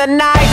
the night.